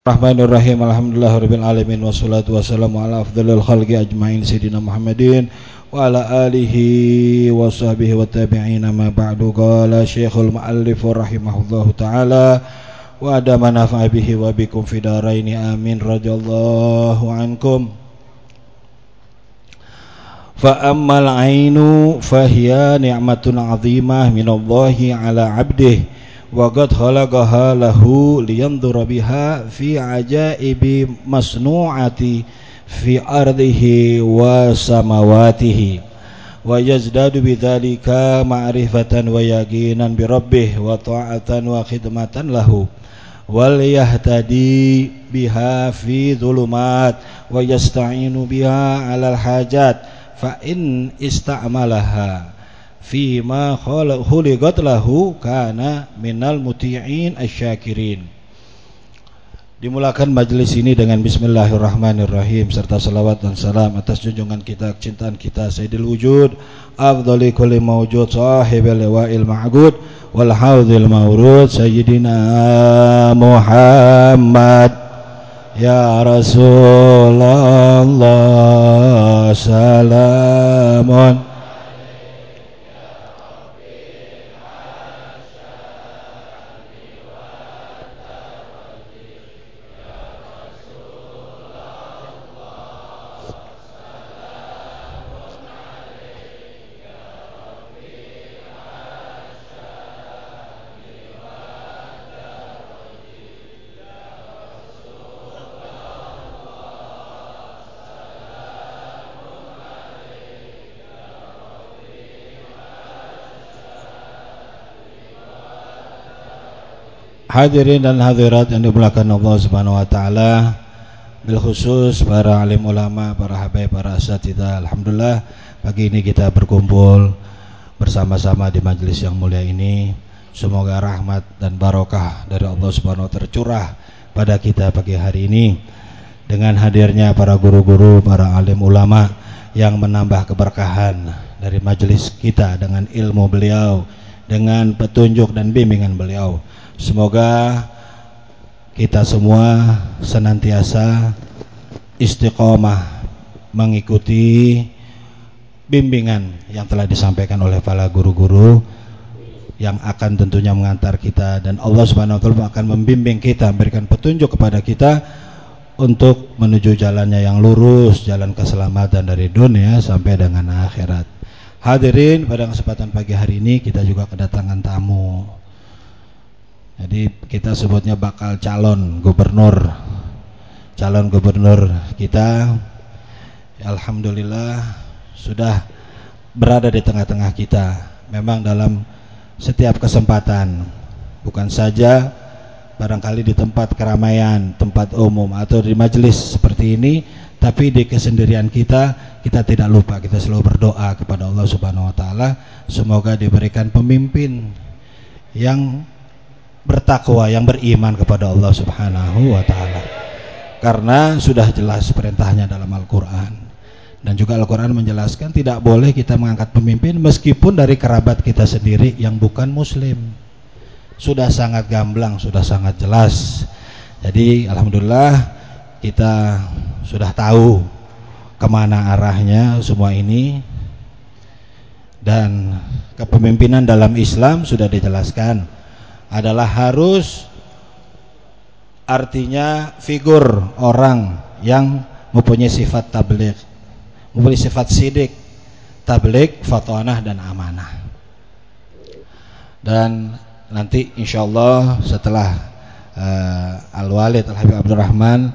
Bismillahirrahmanirrahim Alhamdulillah alamin wassalatu wassalamu ala afdhalil khalqi ajmain sayyidina Muhammadin wa ala alihi wa sahbihi wa tabi'in ma ba'du qala Syekhul Muallif rahimahullahu taala wa ada manafa'a bihi wa bikum fi daraini amin radhiyallahu ankum fa ammal ainu fahiya ni'matun 'azimah minallahi ala 'abdihi وقد خلقها له لينظر بها في عجائب مصنوعة في أرضه وسماواته ويزداد بذلك معرفة ويقينا بربه وطاعة وخدمة له وليهتدي بها في ظلمات ويستعين بها على الحاجات فإن استعملها fima khuliqat lahu kana minal muti'in asyakirin Dimulakan majelis ini dengan bismillahirrahmanirrahim serta salawat dan salam atas junjungan kita kecintaan kita Sayyidil Wujud afdhali kulli mawjud sahibil lawa'il ma'gud wal haudhil mawrud Sayyidina Muhammad. Ya Rasulullah salamun Hadirin dan hadirat yang dimuliakan Allah Subhanahu wa taala, bil khusus para alim ulama, para habaib, para asatidzah. Alhamdulillah pagi ini kita berkumpul bersama-sama di majelis yang mulia ini. Semoga rahmat dan barokah dari Allah Subhanahu wa tercurah pada kita pagi hari ini dengan hadirnya para guru-guru, para alim ulama yang menambah keberkahan dari majelis kita dengan ilmu beliau, dengan petunjuk dan bimbingan beliau. Semoga kita semua senantiasa istiqomah mengikuti bimbingan yang telah disampaikan oleh para guru-guru yang akan tentunya mengantar kita dan Allah Subhanahu wa taala akan membimbing kita, memberikan petunjuk kepada kita untuk menuju jalannya yang lurus, jalan keselamatan dari dunia sampai dengan akhirat. Hadirin pada kesempatan pagi hari ini kita juga kedatangan tamu jadi kita sebutnya bakal calon gubernur. Calon gubernur kita Alhamdulillah sudah berada di tengah-tengah kita. Memang dalam setiap kesempatan bukan saja barangkali di tempat keramaian, tempat umum atau di majelis seperti ini, tapi di kesendirian kita kita tidak lupa kita selalu berdoa kepada Allah Subhanahu wa taala semoga diberikan pemimpin yang bertakwa yang beriman kepada Allah Subhanahu wa taala. Karena sudah jelas perintahnya dalam Al-Qur'an. Dan juga Al-Qur'an menjelaskan tidak boleh kita mengangkat pemimpin meskipun dari kerabat kita sendiri yang bukan muslim. Sudah sangat gamblang, sudah sangat jelas. Jadi alhamdulillah kita sudah tahu ke mana arahnya semua ini dan kepemimpinan dalam Islam sudah dijelaskan adalah harus artinya figur orang yang mempunyai sifat tabligh, mempunyai sifat sidik, tabligh, fatwanah dan amanah. Dan nanti insyaallah setelah uh, Al-Walid Al-Habib Abdurrahman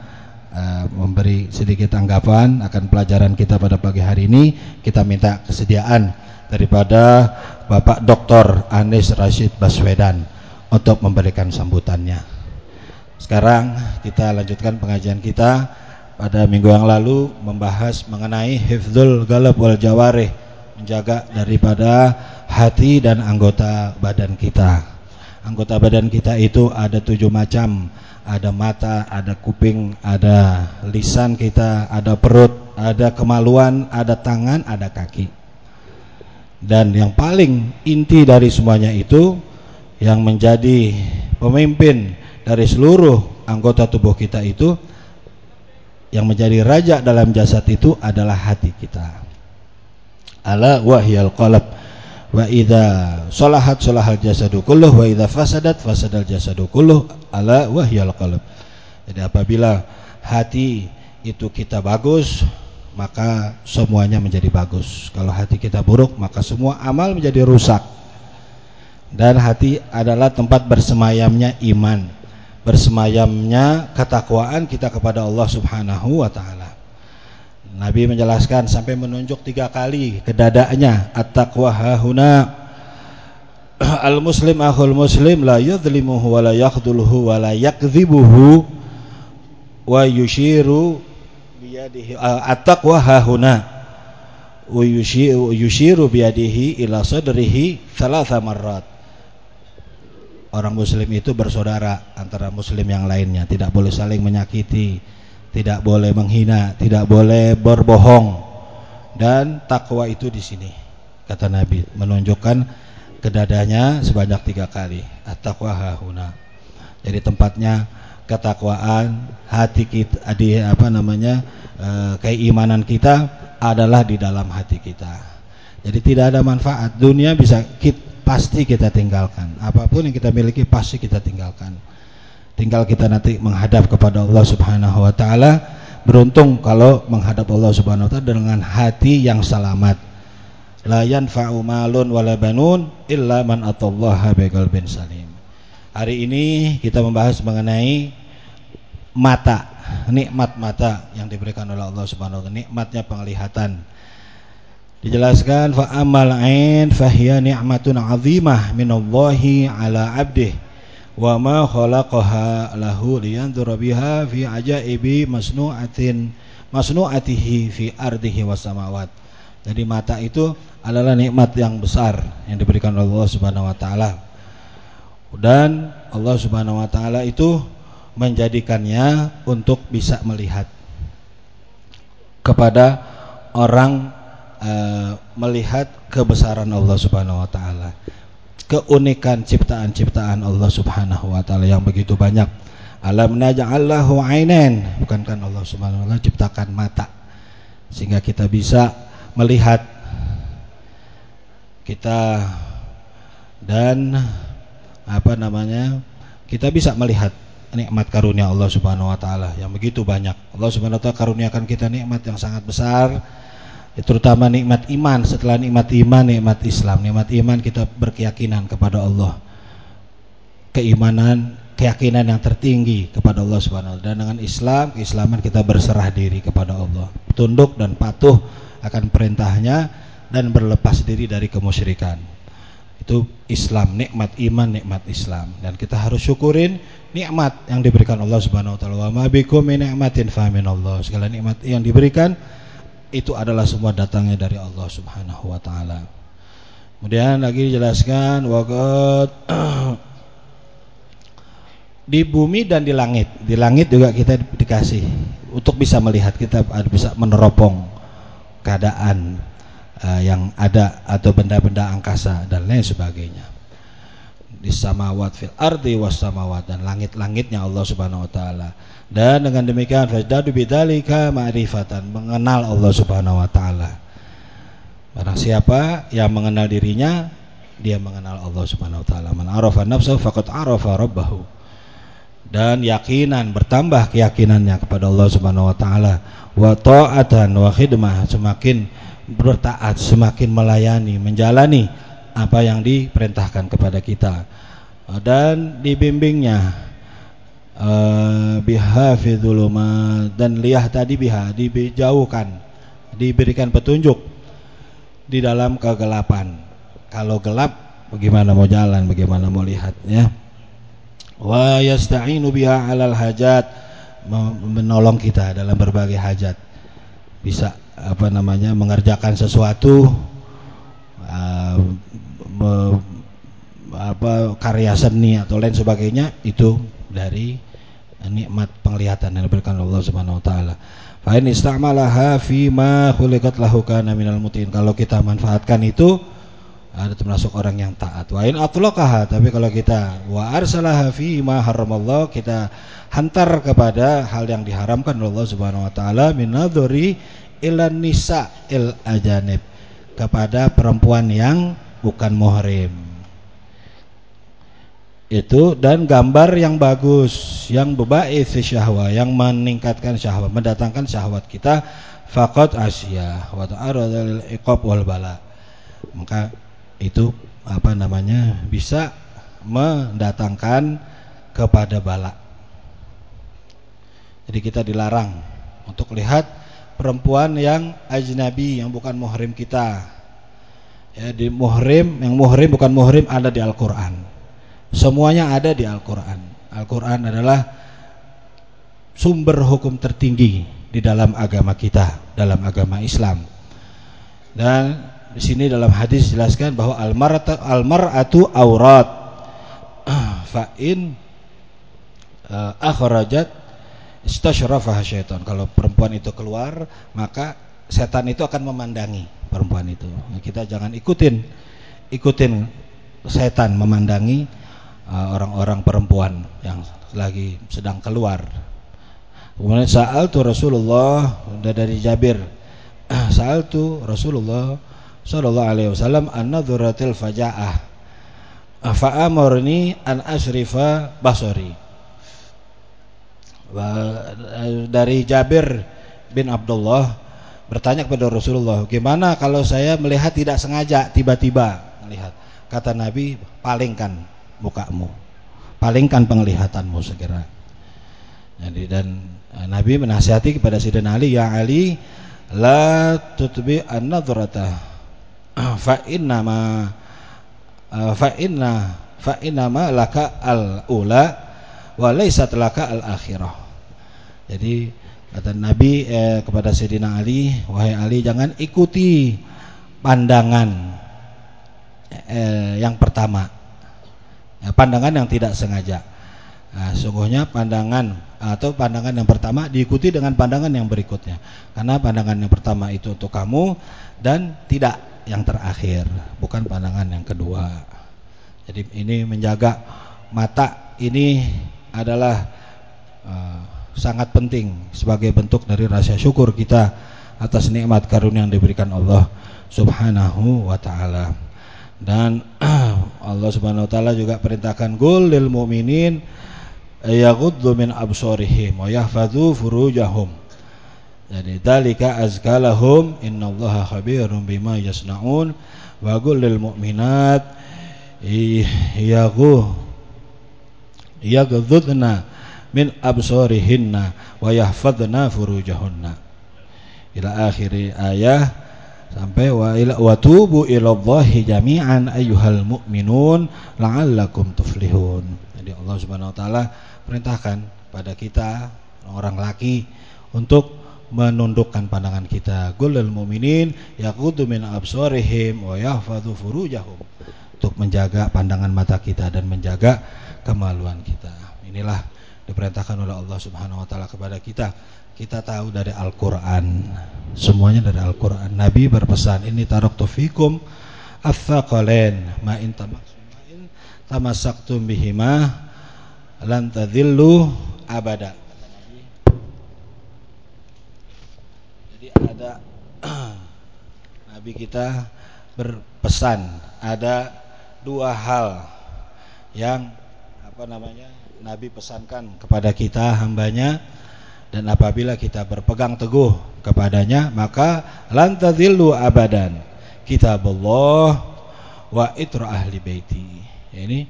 uh, memberi sedikit tanggapan akan pelajaran kita pada pagi hari ini, kita minta kesediaan daripada Bapak Dr. Anis Rashid Baswedan untuk memberikan sambutannya. Sekarang kita lanjutkan pengajian kita pada minggu yang lalu membahas mengenai hifdzul galab wal jawarih, menjaga daripada hati dan anggota badan kita. Anggota badan kita itu ada tujuh macam, ada mata, ada kuping, ada lisan kita, ada perut, ada kemaluan, ada tangan, ada kaki. Dan yang paling inti dari semuanya itu yang menjadi pemimpin dari seluruh anggota tubuh kita itu yang menjadi raja dalam jasad itu adalah hati kita. Ala wahyal qalb. Wa idza salahat salahal jasadu kulluh. Wa idza fasadat fasadal jasadu kulluh. Ala wahyal qalb. Jadi apabila hati itu kita bagus maka semuanya menjadi bagus. Kalau hati kita buruk maka semua amal menjadi rusak dan hati adalah tempat bersemayamnya iman. Bersemayamnya ketakwaan kita kepada Allah Subhanahu wa taala. Nabi menjelaskan sampai menunjuk tiga kali ke dadanya at-taqwa hahuna al-muslim akhul muslim la yudhlimuhu wa la yakhdhuluhu wa la yakdhibuhu wa yushiru biyadihi at-taqwa hahuna wa yushiru biyadihi ila sadrihi thalatha marrat orang muslim itu bersaudara antara muslim yang lainnya tidak boleh saling menyakiti tidak boleh menghina, tidak boleh berbohong. Dan takwa itu di sini kata Nabi menunjukkan ke dadanya sebanyak tiga kali. At-taqwa hahuna. Jadi tempatnya ketakwaan hati kita di apa namanya e, keimanan kita adalah di dalam hati kita. Jadi tidak ada manfaat dunia bisa kita, pasti kita tinggalkan. Apa pun yang kita miliki pasti kita tinggalkan. Tinggal kita nanti menghadap kepada Allah Subhanahu wa taala. Beruntung kalau menghadap Allah Subhanahu wa taala dengan hati yang selamat. La yanfa'u malun wala banun illa man atallaha biqalbin salim. Hari ini kita membahas mengenai mata, nikmat mata yang diberikan oleh Allah Subhanahu wa taala, nikmatnya penglihatan. Dijelaskan fa amal ain fahiya ni'matun 'azimah minallahi 'ala 'abdihi wa ma khalaqaha lahu liyanzura biha fi ajaibi masnu'atin masnu'atihi fi ardihi was samawat. Jadi mata itu adalah nikmat yang besar yang diberikan Allah Subhanahu wa taala. Dan Allah Subhanahu wa taala itu menjadikannya untuk bisa melihat kepada orang e, melihat kebesaran Allah Subhanahu wa taala keunikan ciptaan-ciptaan Allah Subhanahu wa taala yang begitu banyak. Alam naj'allahu ainen, bukankah Allah Subhanahu wa taala ciptakan mata sehingga kita bisa melihat kita dan apa namanya? Kita bisa melihat nikmat karunia Allah Subhanahu wa taala yang begitu banyak. Allah Subhanahu wa taala karuniakan kita nikmat yang sangat besar Ya, terutama nikmat iman. Setelah nikmat iman nikmat Islam. Nikmat iman kita berkeyakinan kepada Allah. Keimanan keyakinan yang tertinggi kepada Allah Subhanahu dan dengan Islam keislaman kita berserah diri kepada Allah. Tunduk dan patuh akan perintahnya dan berlepas diri dari kemusyrikan. Itu Islam nikmat iman nikmat Islam. Dan kita harus syukurin nikmat yang diberikan Allah Subhanahu wa taala. Wa ma bikum min ni'matin fa Allah. Segala nikmat yang diberikan itu adalah semua datangnya dari Allah Subhanahu wa taala. Kemudian lagi dijelaskan waqad di bumi dan di langit. Di langit juga kita dikasih untuk bisa melihat kita bisa meneropong keadaan uh, yang ada atau benda-benda angkasa dan lain sebagainya. Di samawat fil ardi was samawat dan langit-langitnya Allah Subhanahu wa taala. Dan dengan demikian fajdadu bidzalika ma'rifatan mengenal Allah Subhanahu wa taala. Barang siapa yang mengenal dirinya dia mengenal Allah Subhanahu wa taala. Man arafa nafsahu faqad arafa rabbahu. Dan yakinan bertambah keyakinannya kepada Allah Subhanahu wa taala. Wa ta'atan wa khidmah semakin bertaat semakin melayani menjalani apa yang diperintahkan kepada kita. Dan dibimbingnya uh, biha dan liyah tadi biha dijauhkan diberikan petunjuk di dalam kegelapan. Kalau gelap bagaimana mau jalan bagaimana mau lihat ya? Wa yasta'inu biha 'alal hajat menolong kita dalam berbagai hajat. Bisa apa namanya mengerjakan sesuatu uh, me, apa karya seni atau lain sebagainya itu dari nikmat penglihatan yang diberikan Allah Subhanahu wa taala. Fa in istamalaha fi ma khuliqat lahu kana minal mutin. Kalau kita manfaatkan itu ada termasuk orang yang taat. Wa in atlaqaha tapi kalau kita wa arsalaha fi ma haramallah kita hantar kepada hal yang diharamkan oleh Allah Subhanahu wa taala min nadhuri ilan nisa il ajanib kepada perempuan yang bukan muhrim. Itu dan gambar yang bagus, yang bebaith syahwa, yang meningkatkan syahwat, mendatangkan syahwat kita faqad asya wa ta'arada iqab wal bala. Maka itu apa namanya bisa mendatangkan kepada bala. Jadi kita dilarang untuk lihat perempuan yang ajnabi yang bukan muhrim kita. Ya, di muhrim yang muhrim bukan muhrim ada di Al-Qur'an. Semuanya ada di Al-Qur'an. Al-Qur'an adalah sumber hukum tertinggi di dalam agama kita, dalam agama Islam. Dan di sini dalam hadis jelaskan bahwa almaratu aurat. Fa in uh, akhrajat istashrafaha syaitan. Kalau perempuan itu keluar, maka setan itu akan memandangi perempuan itu. Nah, kita jangan ikutin ikutin setan memandangi orang-orang uh, perempuan yang lagi sedang keluar. Kemudian saat tu Rasulullah dari Jabir. Saat tu Rasulullah sallallahu alaihi wasallam an-nadhratil fajaah fa amurni an asrifa basari dari Jabir bin Abdullah bertanya kepada Rasulullah gimana kalau saya melihat tidak sengaja tiba-tiba melihat kata Nabi palingkan mukamu palingkan penglihatanmu segera jadi dan eh, Nabi menasihati kepada Sayyidina Ali ya Ali la tutbi an-nadhrata fa inna ma uh, fa inna fa inna ma laka al ula wa laysat laka al akhirah. Jadi kata Nabi eh, kepada Sayyidina Ali, wahai Ali jangan ikuti pandangan eh, yang pertama. Ya, pandangan yang tidak sengaja. Nah, sungguhnya pandangan atau pandangan yang pertama diikuti dengan pandangan yang berikutnya. Karena pandangan yang pertama itu untuk kamu dan tidak yang terakhir, bukan pandangan yang kedua. Jadi ini menjaga mata ini adalah uh, sangat penting sebagai bentuk dari rasa syukur kita atas nikmat karunia yang diberikan Allah Subhanahu wa taala. Dan Allah Subhanahu wa taala juga perintahkan gul lil mu'minin yaghuddu min absarihim wa yahfadzu furujahum. Jadi dalika azkalahum innallaha khabirum bima yasnaun wa qul lil mu'minat yagu yaghdudna min absarihinna wa yahfadna furujahunna. Ila akhiri ayah sampai wa ila wa tubu ilallahi jami'an ayyuhal mu'minun la'allakum tuflihun jadi Allah Subhanahu wa taala perintahkan pada kita orang laki untuk menundukkan pandangan kita. Gulul mu'minin yaqudu min absarihim wa yahfadhu furujahum. Untuk menjaga pandangan mata kita dan menjaga kemaluan kita. Inilah diperintahkan oleh Allah Subhanahu wa taala kepada kita. Kita tahu dari Al-Qur'an. Semuanya dari Al-Qur'an. Nabi berpesan, "Ini taraktu fikum ats-tsaqalain ma in tamassaktum bihima lan tadhillu abada." ada Nabi kita berpesan ada dua hal yang apa namanya Nabi pesankan kepada kita hambanya dan apabila kita berpegang teguh kepadanya maka lantadillu abadan kitabullah wa itra ahli baiti ini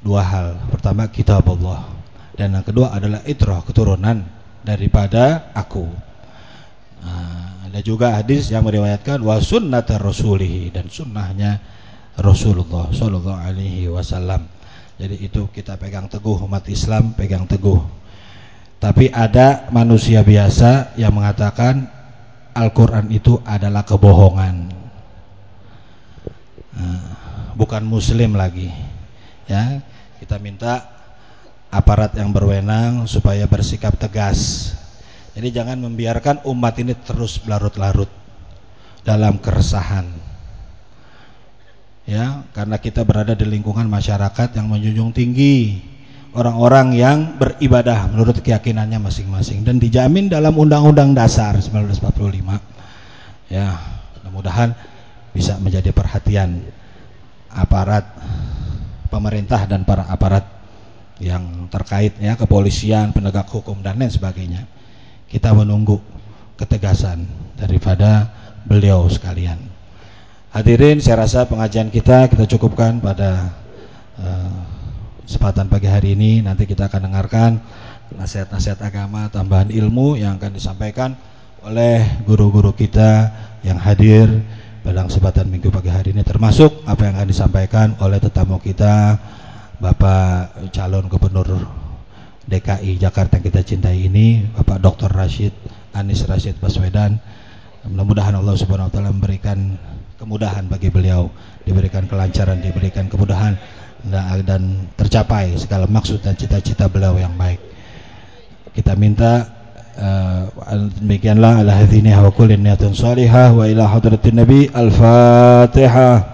dua hal pertama kitabullah dan yang kedua adalah itrah keturunan daripada aku Nah, ada juga hadis yang meriwayatkan wa sunnatar rasulih dan sunnahnya Rasulullah sallallahu alaihi wasallam. Jadi itu kita pegang teguh umat Islam pegang teguh. Tapi ada manusia biasa yang mengatakan Al-Qur'an itu adalah kebohongan. Nah, bukan muslim lagi. Ya, kita minta aparat yang berwenang supaya bersikap tegas jadi jangan membiarkan umat ini terus berlarut-larut dalam keresahan. ya karena kita berada di lingkungan masyarakat yang menjunjung tinggi orang-orang yang beribadah menurut keyakinannya masing-masing dan dijamin dalam Undang-Undang Dasar 1945 ya mudah-mudahan bisa menjadi perhatian aparat pemerintah dan para aparat yang terkait ya kepolisian, penegak hukum dan lain sebagainya. Kita menunggu ketegasan daripada beliau sekalian. Hadirin, saya rasa pengajian kita kita cukupkan pada uh, kesempatan pagi hari ini. Nanti kita akan dengarkan nasihat-nasihat agama, tambahan ilmu yang akan disampaikan oleh guru-guru kita yang hadir pada kesempatan minggu pagi hari ini termasuk apa yang akan disampaikan oleh tetamu kita Bapak calon gubernur DKI Jakarta yang kita cintai ini Bapak Dr. Rashid Anis Rashid Baswedan mudah-mudahan Allah Subhanahu wa taala memberikan kemudahan bagi beliau diberikan kelancaran diberikan kemudahan dan tercapai segala maksud dan cita-cita beliau yang baik. Kita minta uh, demikianlah ala hadhihi wa kulli niyatin salihah wa ila hadratin nabi al-fatihah